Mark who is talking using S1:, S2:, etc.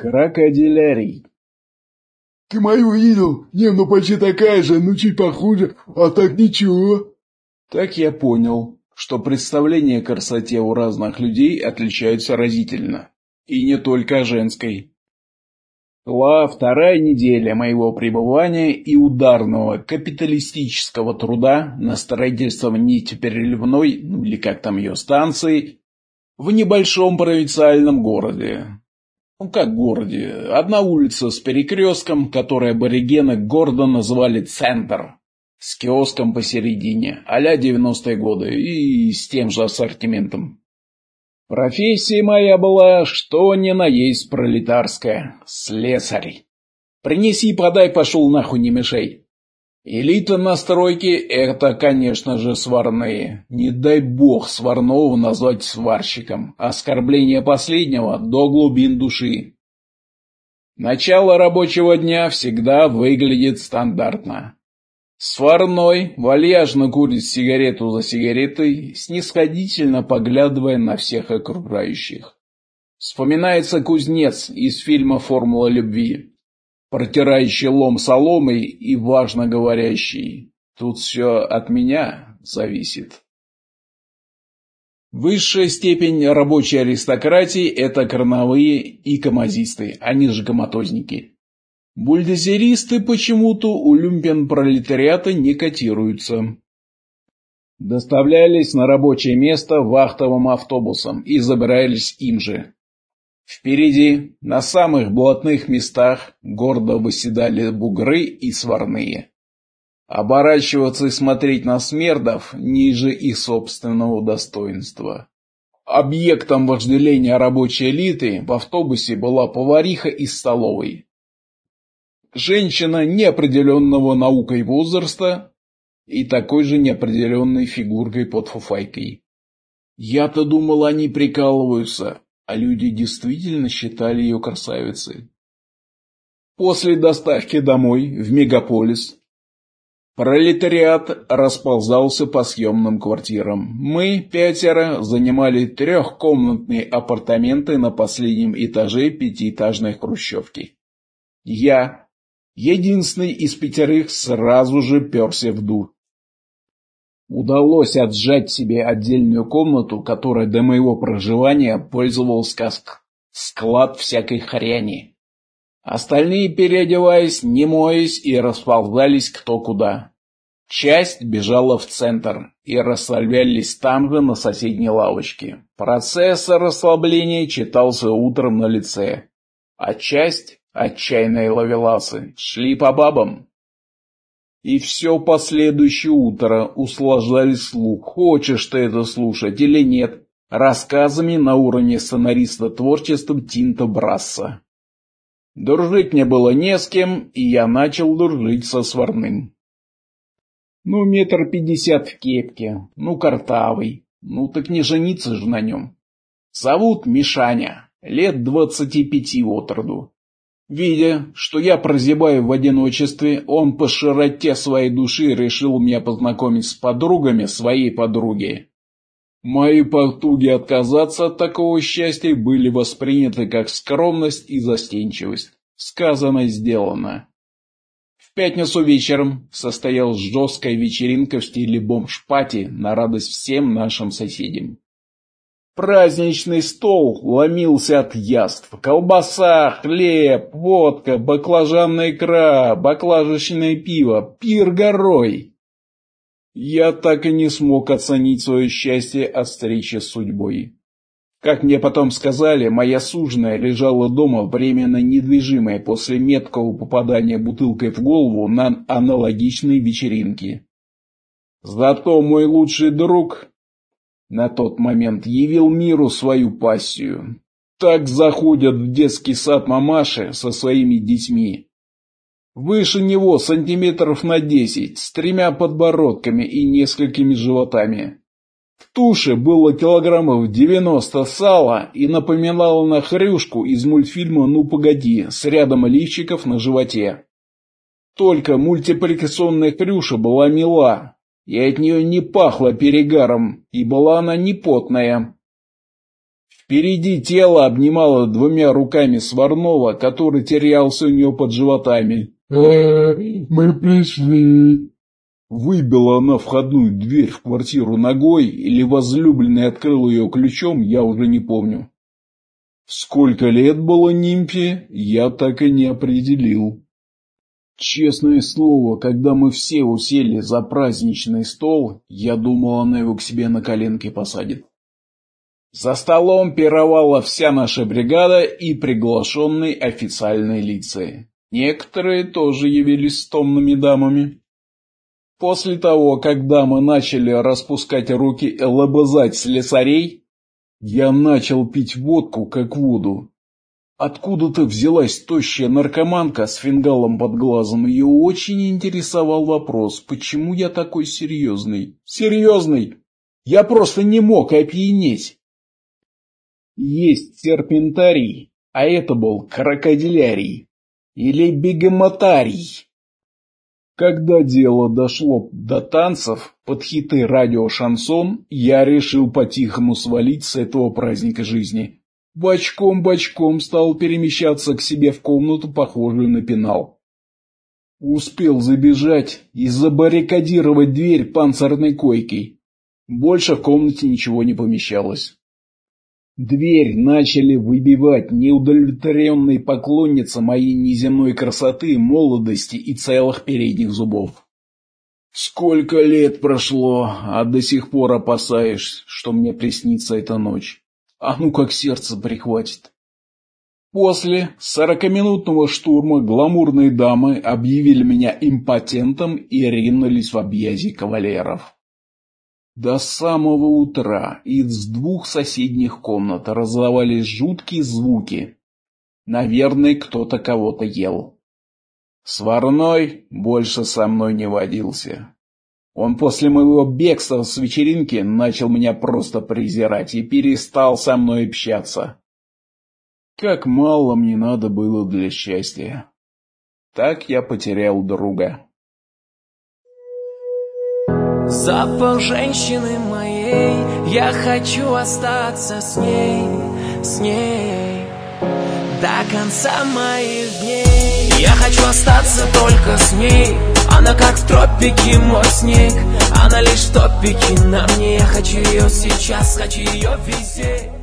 S1: Крокодилярий.
S2: Ты мою видел? Не, ну почти такая же, ну чуть похуже, а так ничего.
S1: Так я понял, что представления о красоте у разных людей отличаются разительно. И не только женской. Шла вторая неделя моего пребывания и ударного капиталистического труда на строительство нефтепереливной, ну или как там ее станции, в небольшом провинциальном городе. Ну как городе, одна улица с перекрестком, который аборигены гордо назвали «Центр», с киоском посередине, а-ля 90-е годы, и с тем же ассортиментом. Профессия моя была, что ни на есть пролетарская, слесарь. Принеси, подай, пошел нахуй, не мешай. Элита на стройке – это, конечно же, сварные. Не дай бог сварного назвать сварщиком. Оскорбление последнего до глубин души. Начало рабочего дня всегда выглядит стандартно. Сварной вальяжно курит сигарету за сигаретой, снисходительно поглядывая на всех окружающих. Вспоминается кузнец из фильма «Формула любви», протирающий лом соломой и важно говорящий «Тут все от меня зависит». Высшая степень рабочей аристократии – это корновые и комазисты, они же коматозники. Бульдозеристы почему-то у люмпен-пролетариата не котируются. Доставлялись на рабочее место вахтовым автобусом и забирались им же. Впереди, на самых блатных местах, гордо выседали бугры и сварные. Оборачиваться и смотреть на смердов ниже их собственного достоинства. Объектом вожделения рабочей элиты в автобусе была повариха из столовой. Женщина неопределенного наукой возраста и такой же неопределенной фигуркой под фуфайкой. Я-то думал, они прикалываются, а люди действительно считали ее красавицей. После доставки домой, в мегаполис, пролетариат расползался по съемным квартирам. Мы, пятеро, занимали трехкомнатные апартаменты на последнем этаже пятиэтажной хрущевки. Я, единственный из пятерых сразу же перся в дур. Удалось отжать себе отдельную комнату, которая до моего проживания пользовалась как склад всякой хряни. Остальные, переодеваясь, не моясь, и расползались кто куда. Часть бежала в центр и расслаблялись там же на соседней лавочке. Процесс расслабления читался утром на лице, а часть Отчаянные ловеласы шли по бабам. И все последующее утро услаждали слух, хочешь ты это слушать или нет, рассказами на уровне сценариста творчества Тинта Брасса. Дружить мне было не с кем, и я начал дружить со сварным. Ну, метр пятьдесят в кепке, ну, картавый, ну, так не жениться же на нем. Зовут Мишаня, лет двадцати пяти от роду. Видя, что я прозябаю в одиночестве, он по широте своей души решил меня познакомить с подругами своей подруги. Мои потуги отказаться от такого счастья были восприняты как скромность и застенчивость. Сказано, сделано. В пятницу вечером состоялась жесткая вечеринка в стиле бомж-пати на радость всем нашим соседям. Праздничный стол ломился от яств. Колбаса, хлеб, водка, баклажанная икра, баклажечное пиво, пир горой. Я так и не смог оценить свое счастье от встречи с судьбой. Как мне потом сказали, моя суженая лежала дома временно недвижимая после меткого попадания бутылкой в голову на аналогичной вечеринке. Зато мой лучший друг на тот момент явил миру свою пассию. Так заходят в детский сад мамаши со своими детьми. Выше него сантиметров на десять, с тремя подбородками и несколькими животами. В туше было килограммов девяносто сала и напоминала на хрюшку из мультфильма «Ну погоди» с рядом лифчиков на животе. Только мультипликационная хрюша была мила, и от нее не пахло перегаром, и была она не потная. Впереди тело обнимало двумя руками Сварнова, который терялся у нее под животами.
S2: «Мы пришли!»
S1: Выбила она входную дверь в квартиру ногой или возлюбленный открыл ее ключом, я уже не помню. Сколько лет было нимфе, я так и не определил. Честное слово, когда мы все усели за праздничный стол, я думал, она его к себе на коленки посадит. За столом пировала вся наша бригада и приглашенные официальные лица. Некоторые тоже явились с томными дамами. После того, как дамы начали распускать руки и лобызать слесарей, я начал пить водку, как воду. Откуда-то взялась тощая наркоманка с фингалом под глазом. Ее очень интересовал вопрос, почему я такой серьезный. Серьезный! Я просто не мог опьянеть. Есть серпентарий, а это был крокодилярий. Или бегемотарий. Когда дело дошло до танцев под хиты радио-шансон, я решил по-тихому свалить с этого праздника жизни. Бочком-бочком стал перемещаться к себе в комнату, похожую на пенал. Успел забежать и забаррикадировать дверь панцирной койкой. Больше в комнате ничего не помещалось. Дверь начали выбивать неудовлетворенные поклонницы моей неземной красоты, молодости и целых передних зубов. Сколько лет прошло, а до сих пор опасаешь, что мне приснится эта ночь. А ну как сердце прихватит. После сорокаминутного штурма гламурные дамы объявили меня импотентом и ринулись в объятия кавалеров. До самого утра из двух соседних комнат раздавались жуткие звуки. Наверное, кто-то кого-то ел. Сварной больше со мной не водился. Он после моего бегства с вечеринки начал меня просто презирать и перестал со мной общаться. Как мало мне надо было для счастья. Так я потерял друга.
S3: Запах женщины моей Я хочу остаться с ней, с ней До конца моих дней Я хочу остаться только с ней Она как в тропике мой снег. Она лишь в топике на мне. Я хочу ее сейчас, хочу ее везде